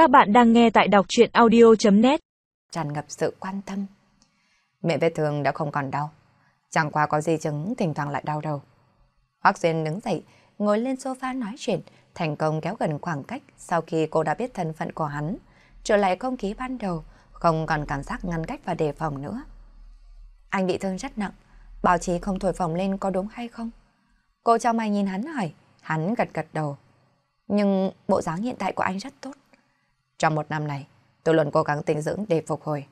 Các bạn đang nghe tại đọc chuyện audio.net Tràn ngập sự quan tâm. Miệng vết thương đã không còn đau. Chẳng qua có di chứng thỉnh thoảng lại đau đầu. Hoác Duyên đứng dậy, ngồi lên sofa nói chuyện, thành công kéo gần khoảng cách sau khi cô đã biết thân phận của hắn. Trở lại không khí ban đầu, không còn cảm giác ngăn cách và đề phòng nữa. Anh bị thương rất nặng, báo chí không thổi phồng lên có đúng hay không? Cô cho mày nhìn hắn hỏi, hắn gật gật đầu. Nhưng bộ dáng hiện tại của anh rất tốt. Trong một năm này, tôi luôn cố gắng tinh dưỡng để phục hồi.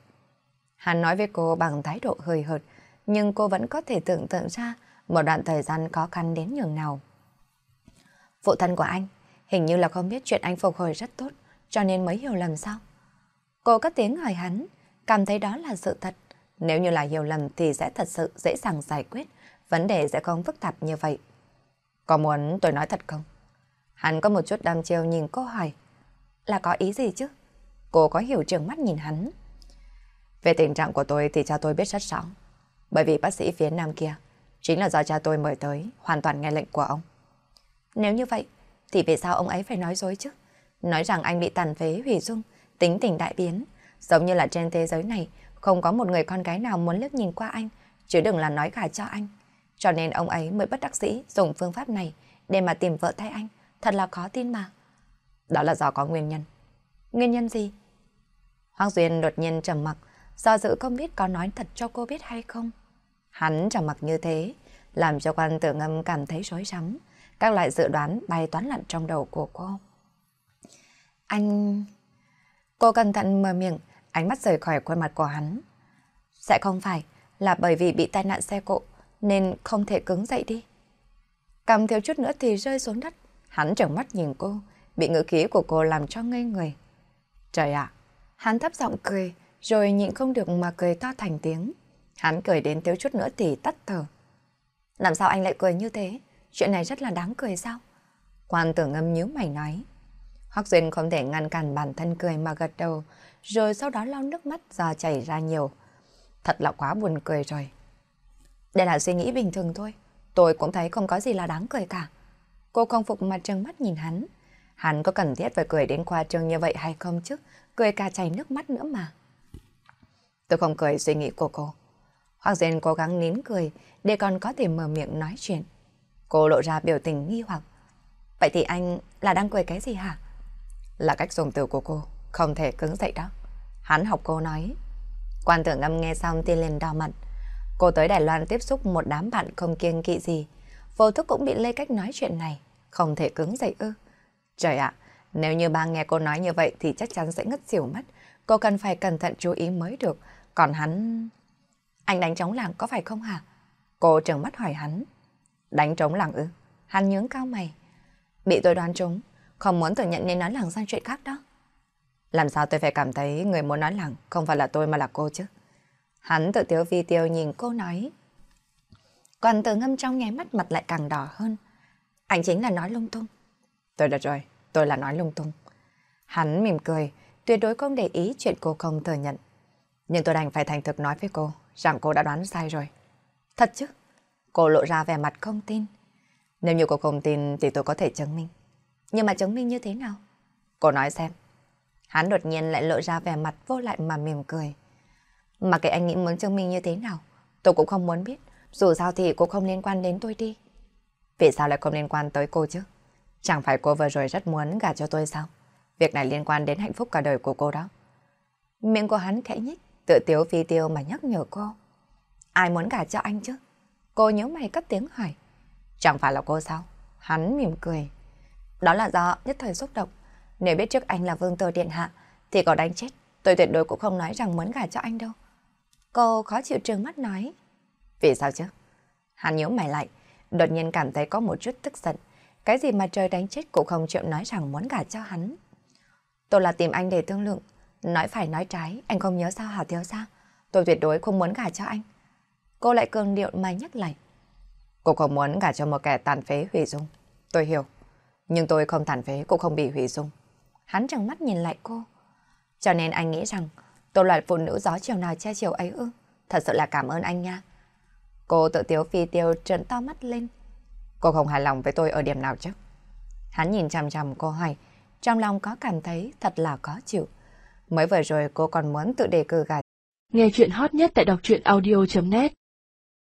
Hắn nói với cô bằng thái độ hơi hợt, nhưng cô vẫn có thể tưởng tượng ra một đoạn thời gian khó khăn đến nhường nào. Phụ thân của anh hình như là không biết chuyện anh phục hồi rất tốt, cho nên mới hiểu lầm sao. Cô cất tiếng hỏi hắn, cảm thấy đó là sự thật. Nếu như là hiểu lầm thì sẽ thật sự dễ dàng giải quyết, vấn đề sẽ không phức tạp như vậy. Có muốn tôi nói thật không? Hắn có một chút đam chiêu nhìn cô hỏi. Là có ý gì chứ? Cô có hiểu trường mắt nhìn hắn. Về tình trạng của tôi thì cha tôi biết rất rõ. Bởi vì bác sĩ phía nam kia chính là do cha tôi mời tới, hoàn toàn nghe lệnh của ông. Nếu như vậy, thì vì sao ông ấy phải nói dối chứ? Nói rằng anh bị tàn phế hủy dung, tính tình đại biến. Giống như là trên thế giới này, không có một người con gái nào muốn liếc nhìn qua anh, chứ đừng là nói cả cho anh. Cho nên ông ấy mới bất đắc dĩ dùng phương pháp này để mà tìm vợ thay anh. Thật là khó tin mà. Đó là do có nguyên nhân. Nguyên nhân gì? Hoàng Duyên đột nhiên trầm mặc, do dự không biết có nói thật cho cô biết hay không. Hắn trầm mặc như thế, làm cho quan tử ngâm cảm thấy rối rắm. Các loại dự đoán bay toán lặn trong đầu của cô. Anh... Cô cẩn thận mở miệng, ánh mắt rời khỏi khuôn mặt của hắn. Sẽ không phải là bởi vì bị tai nạn xe cộ nên không thể cứng dậy đi. Cầm thiếu chút nữa thì rơi xuống đất. Hắn trợn mắt nhìn cô, bị ngữ khí của cô làm cho ngây người. Trời ạ! hắn thấp giọng cười, rồi nhịn không được mà cười to thành tiếng. Hắn cười đến thiếu chút nữa thì tắt thở. Làm sao anh lại cười như thế? Chuyện này rất là đáng cười sao? Quan tưởng ngâm nhíu mày nói. Hoác Duyên không thể ngăn cản bản thân cười mà gật đầu, rồi sau đó lau nước mắt do chảy ra nhiều. Thật là quá buồn cười rồi. Đây là suy nghĩ bình thường thôi. Tôi cũng thấy không có gì là đáng cười cả. Cô không phục mặt trừng mắt nhìn hắn. Hắn có cần thiết phải cười đến khoa trương như vậy hay không chứ? Cười cả chảy nước mắt nữa mà. Tôi không cười suy nghĩ của cô. Hoàng Diên cố gắng nín cười để còn có thể mở miệng nói chuyện. Cô lộ ra biểu tình nghi hoặc. Vậy thì anh là đang cười cái gì hả? Là cách dùng từ của cô, không thể cứng dậy đó. Hắn học cô nói. Quan tưởng ngâm nghe xong tiên lên đau mặt. Cô tới Đài Loan tiếp xúc một đám bạn không kiêng kỵ gì. Vô thức cũng bị lây cách nói chuyện này. Không thể cứng dậy ư. Trời ạ, nếu như ba nghe cô nói như vậy thì chắc chắn sẽ ngất xỉu mất. Cô cần phải cẩn thận chú ý mới được. Còn hắn... Anh đánh trống làng có phải không hả? Cô trừng mắt hỏi hắn. Đánh trống làng ư? Hắn nhướng cao mày. Bị tôi đoán trúng, không muốn thừa nhận nên nói làng sang chuyện khác đó. Làm sao tôi phải cảm thấy người muốn nói làng không phải là tôi mà là cô chứ? Hắn tự tiếu vi tiêu nhìn cô nói. Còn từ ngâm trong nháy mắt mặt lại càng đỏ hơn. Anh chính là nói lung tung. Tôi đã rồi, tôi là nói lung tung. Hắn mỉm cười, tuyệt đối không để ý chuyện cô không thừa nhận. Nhưng tôi đành phải thành thực nói với cô rằng cô đã đoán sai rồi. Thật chứ? Cô lộ ra vẻ mặt không tin. Nếu như cô không tin thì tôi có thể chứng minh. Nhưng mà chứng minh như thế nào? Cô nói xem. Hắn đột nhiên lại lộ ra vẻ mặt vô lại mà mỉm cười. Mà cái anh nghĩ muốn chứng minh như thế nào, tôi cũng không muốn biết. Dù sao thì cô không liên quan đến tôi đi. Vì sao lại không liên quan tới cô chứ? Chẳng phải cô vừa rồi rất muốn gả cho tôi sao? Việc này liên quan đến hạnh phúc cả đời của cô đó. Miệng của hắn khẽ nhích, tự tiếu phi tiêu mà nhắc nhở cô. Ai muốn gả cho anh chứ? Cô nhớ mày cất tiếng hỏi. Chẳng phải là cô sao? Hắn mỉm cười. Đó là do nhất thời xúc động. Nếu biết trước anh là vương tơ điện hạ, thì có đánh chết. Tôi tuyệt đối cũng không nói rằng muốn gả cho anh đâu. Cô khó chịu trừng mắt nói. Vì sao chứ? Hắn nhớ mày lại, đột nhiên cảm thấy có một chút tức giận. Cái gì mà trời đánh chết cũng không chịu nói rằng muốn gả cho hắn. Tôi là tìm anh để thương lượng. Nói phải nói trái, anh không nhớ sao hả thiếu sao? Tôi tuyệt đối không muốn gả cho anh. Cô lại cường điệu mà nhắc lại. Cô không muốn gả cho một kẻ tàn phế hủy dung. Tôi hiểu. Nhưng tôi không tàn phế cũng không bị hủy dung. Hắn trừng mắt nhìn lại cô. Cho nên anh nghĩ rằng tôi loại phụ nữ gió chiều nào che chiều ấy ư. Thật sự là cảm ơn anh nha. Cô tự tiếu phi tiêu trợn to mắt lên. Cô không hài lòng với tôi ở điểm nào chứ? Hắn nhìn chằm chằm cô hỏi, trong lòng có cảm thấy thật là khó chịu. Mới vừa rồi cô còn muốn tự đề cử gạt. Nghe chuyện hot nhất tại đọc truyện audio.net